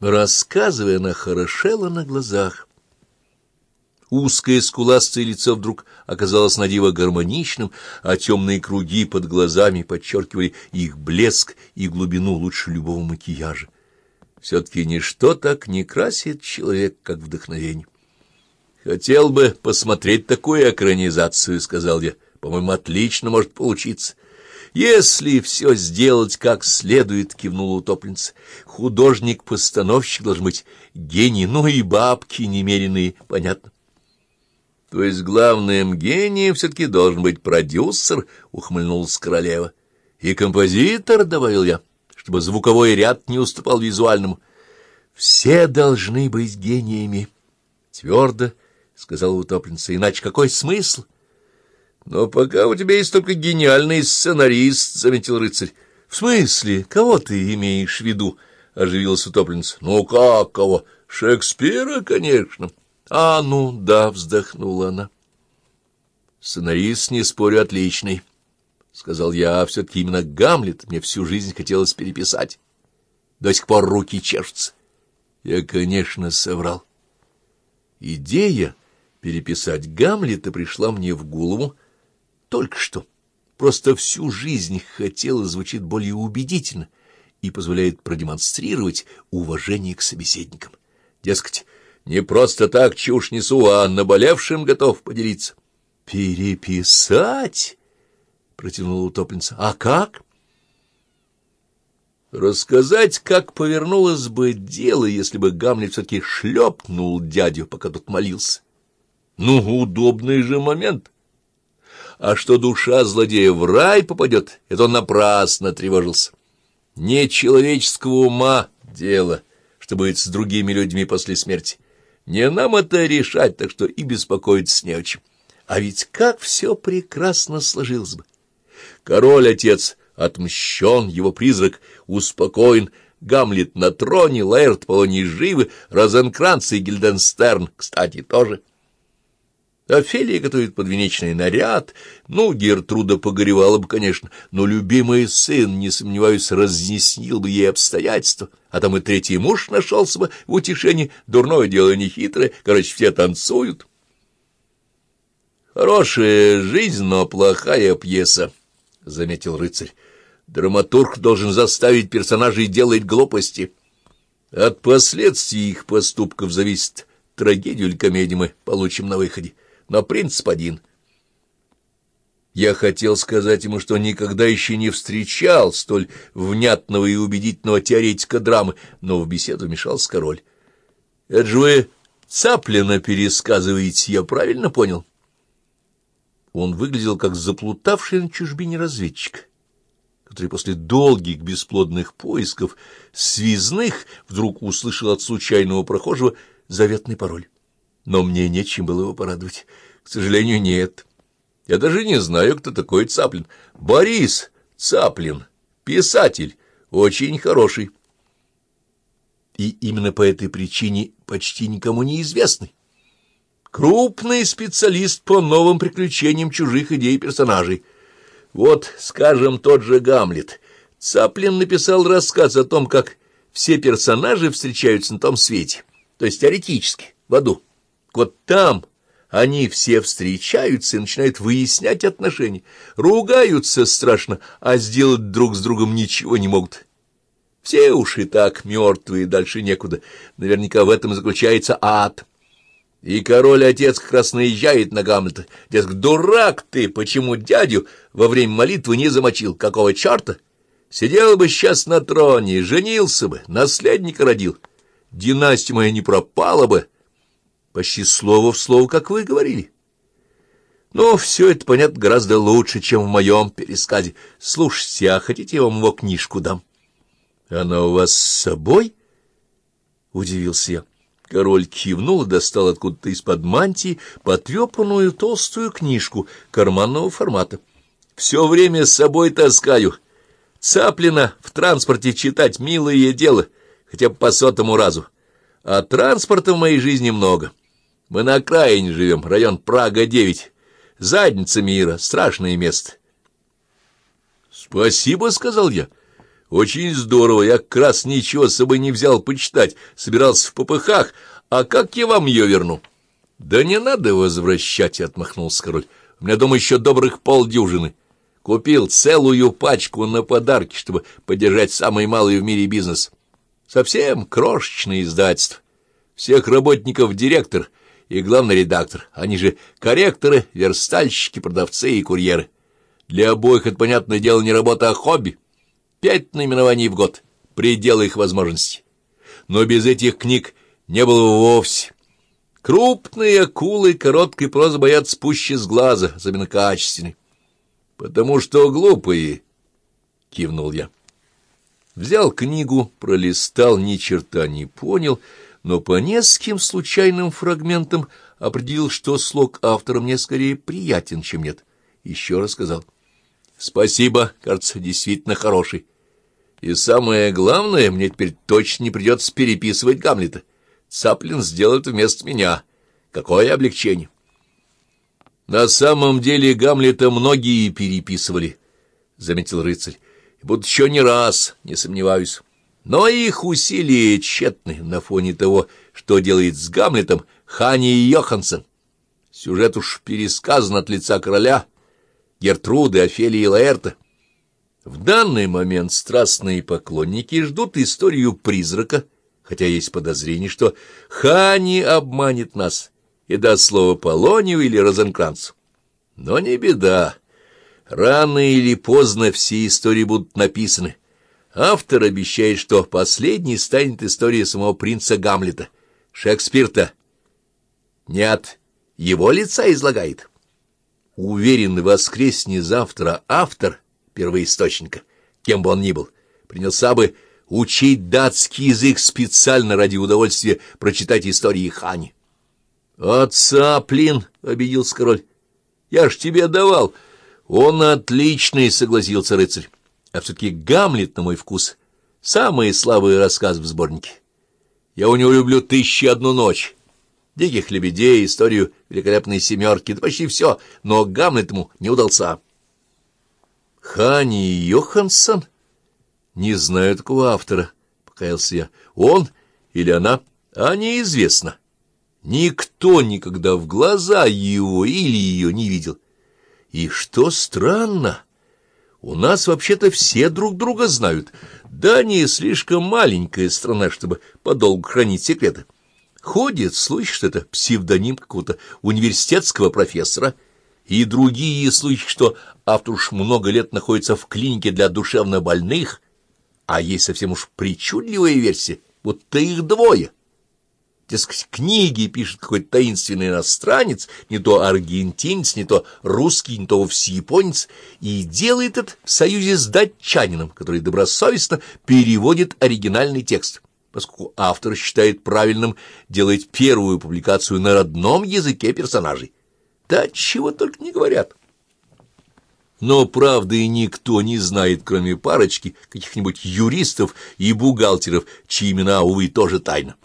Рассказывая, она хорошела на глазах. Узкое скуластое лицо вдруг оказалось надиво гармоничным, а темные круги под глазами подчеркивали их блеск и глубину лучше любого макияжа. Все-таки ничто так не красит человек, как вдохновение. «Хотел бы посмотреть такую экранизацию», — сказал я. «По-моему, отлично может получиться». «Если все сделать как следует», — кивнула утопленница, — «художник-постановщик должен быть гений, ну и бабки немеренные, понятно». То есть главным гением все-таки должен быть продюсер, — ухмыльнулась королева. И композитор, — добавил я, — чтобы звуковой ряд не уступал визуальному. Все должны быть гениями, — твердо сказала утопленница, — иначе какой смысл? Но пока у тебя есть только гениальный сценарист, — заметил рыцарь. — В смысле? Кого ты имеешь в виду? — оживилась утопленница. — Ну как кого? Шекспира, конечно. — «А, ну да», — вздохнула она. «Сценарист, не спорю, отличный», — сказал я, а все-таки именно Гамлет мне всю жизнь хотелось переписать. До сих пор руки чешутся. Я, конечно, соврал. Идея переписать Гамлета пришла мне в голову только что. Просто всю жизнь хотела звучит более убедительно и позволяет продемонстрировать уважение к собеседникам. Дескать, не просто так чушь несу, а наболевшим готов поделиться. — Переписать? — протянула утопленница. — А как? Рассказать, как повернулось бы дело, если бы Гамлет все-таки шлепнул дядю, пока тот молился. Ну, удобный же момент. А что душа злодея в рай попадет, это он напрасно тревожился. Не человеческого ума дело, что будет с другими людьми после смерти. Не нам это решать, так что и беспокоиться не о чем. А ведь как все прекрасно сложилось бы! Король-отец отмщен, его призрак успокоен, Гамлет на троне, Лаэрт Полоний живы, Розенкранц и Гильденстерн, кстати, тоже. Офелия готовит подвенечный наряд. Ну, Гертруда погоревала бы, конечно, но любимый сын, не сомневаюсь, разъяснил бы ей обстоятельства. А там и третий муж нашелся бы в утешении. Дурное дело нехитрое. Короче, все танцуют. Хорошая жизнь, но плохая пьеса, — заметил рыцарь. Драматург должен заставить персонажей делать глупости. От последствий их поступков зависит трагедию или комедию мы получим на выходе но принцип один. Я хотел сказать ему, что никогда еще не встречал столь внятного и убедительного теоретика драмы, но в беседу вмешался король. — Это же вы Цаплина пересказываете, я правильно понял? Он выглядел как заплутавший на чужбине разведчик, который после долгих бесплодных поисков связных вдруг услышал от случайного прохожего заветный пароль но мне нечем было его порадовать. К сожалению, нет. Я даже не знаю, кто такой Цаплин. Борис Цаплин, писатель, очень хороший. И именно по этой причине почти никому не известный. Крупный специалист по новым приключениям чужих идей и персонажей. Вот, скажем, тот же Гамлет. Цаплин написал рассказ о том, как все персонажи встречаются на том свете, то есть теоретически, в аду. Вот там они все встречаются и начинают выяснять отношения, ругаются страшно, а сделать друг с другом ничего не могут. Все уж и так мертвые, дальше некуда. Наверняка в этом заключается ад. И король-отец как раз наезжает на Гамлета. Дескать, дурак ты, почему дядю во время молитвы не замочил? Какого черта? Сидел бы сейчас на троне, женился бы, наследника родил. Династия моя не пропала бы, почти слово в слово, как вы говорили. Но все это, понятно, гораздо лучше, чем в моем пересказе. Слушайте, а хотите, я вам его книжку дам? — Она у вас с собой? — удивился я. Король кивнул и достал откуда-то из-под мантии потрепанную толстую книжку карманного формата. — Все время с собой таскаю. Цаплина в транспорте читать милое дело, хотя бы по сотому разу. А транспорта в моей жизни много. — мы на окраине живем, район Прага-9. Задница мира, страшное место. — Спасибо, — сказал я. — Очень здорово, я как раз ничего с собой не взял почитать, собирался в попыхах, а как я вам ее верну? — Да не надо возвращать, — отмахнулся король, — у меня дома еще добрых полдюжины. Купил целую пачку на подарки, чтобы поддержать самый малый в мире бизнес. Совсем крошечное издательство. Всех работников директор и главный редактор, они же корректоры, верстальщики, продавцы и курьеры. Для обоих это, понятное дело, не работа, а хобби. Пять наименований в год, предел их возможностей. Но без этих книг не было вовсе. Крупные акулы короткой прозы боятся пуще с глаза, особенно качественной. — Потому что глупые, — кивнул я. Взял книгу, пролистал, ни черта не понял, но по нескольким случайным фрагментам определил, что слог автора мне скорее приятен, чем нет. Еще раз сказал. — Спасибо, кажется, действительно хороший. И самое главное, мне теперь точно не придется переписывать Гамлета. Цаплин сделает вместо меня. Какое облегчение! На самом деле Гамлета многие переписывали, — заметил рыцарь. Будут еще не раз, не сомневаюсь. Но их усилия тщетны на фоне того, что делает с Гамлетом Хани Йоханссон. Сюжет уж пересказан от лица короля, Гертруды, Офелии и Лаэрта. В данный момент страстные поклонники ждут историю призрака, хотя есть подозрение, что Хани обманет нас и даст слово Полонию или Розенкранцу. Но не беда. Рано или поздно все истории будут написаны. Автор обещает, что последней станет история самого принца Гамлета. Шекспир-то не от его лица излагает. Уверен, воскресне завтра автор первоисточника, кем бы он ни был, принялся бы учить датский язык специально ради удовольствия прочитать истории Хани. — Отца, плин, — обиделся король, — я ж тебе давал. — Он отличный, — согласился рыцарь. — А все-таки Гамлет, на мой вкус, самый слабый рассказ в сборнике. Я у него люблю «Тысячи одну ночь», «Диких лебедей», историю «Великолепной семерки», да почти все, но Гамлет ему не удался. Хани Йоханссон? Не знаю такого автора, — покаялся я. Он или она? А неизвестно. Никто никогда в глаза его или ее не видел. И что странно, у нас вообще-то все друг друга знают. Дания слишком маленькая страна, чтобы подолгу хранить секреты. Ходит слухи, что это псевдоним какого-то университетского профессора, и другие слухи, что автор уж много лет находится в клинике для душевнобольных, а есть совсем уж причудливая версия, будто их двое. Дескать, книги пишет какой-то таинственный иностранец, не то аргентинец, не то русский, не то вовсе японец, и делает это в союзе с датчанином, который добросовестно переводит оригинальный текст, поскольку автор считает правильным делать первую публикацию на родном языке персонажей. Да чего только не говорят. Но правды никто не знает, кроме парочки каких-нибудь юристов и бухгалтеров, чьи имена, увы, тоже тайна.